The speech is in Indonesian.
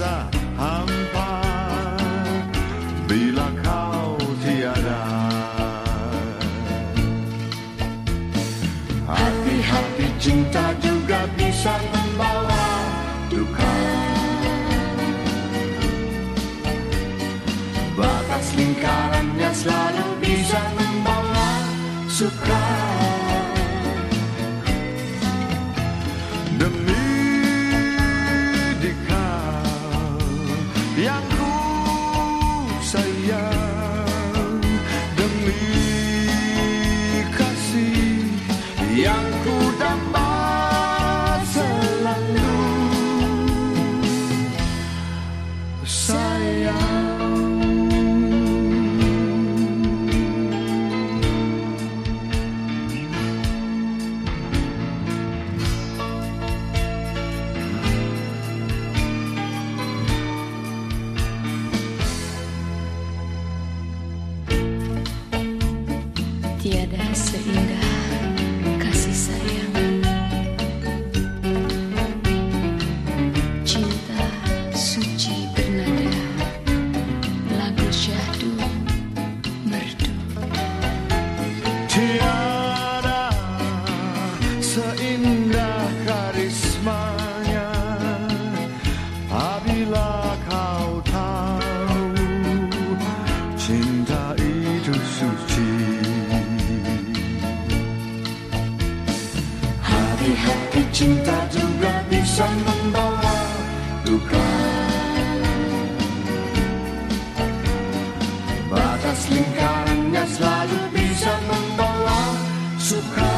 merasa hampa bila kau tiada. Hati-hati cinta juga bisa membawa duka. Batas lingkarannya selalu bisa membawa suka. Sayang Demi kasih yang ku dapat selalu. Sayang Tiada seindah kasih sayang. Cinta suci bernada Lagu syahdu merdu. Tiada cinta juga bisa membawa duka. Batas lingkarannya selalu bisa membawa suka